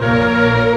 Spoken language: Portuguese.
Música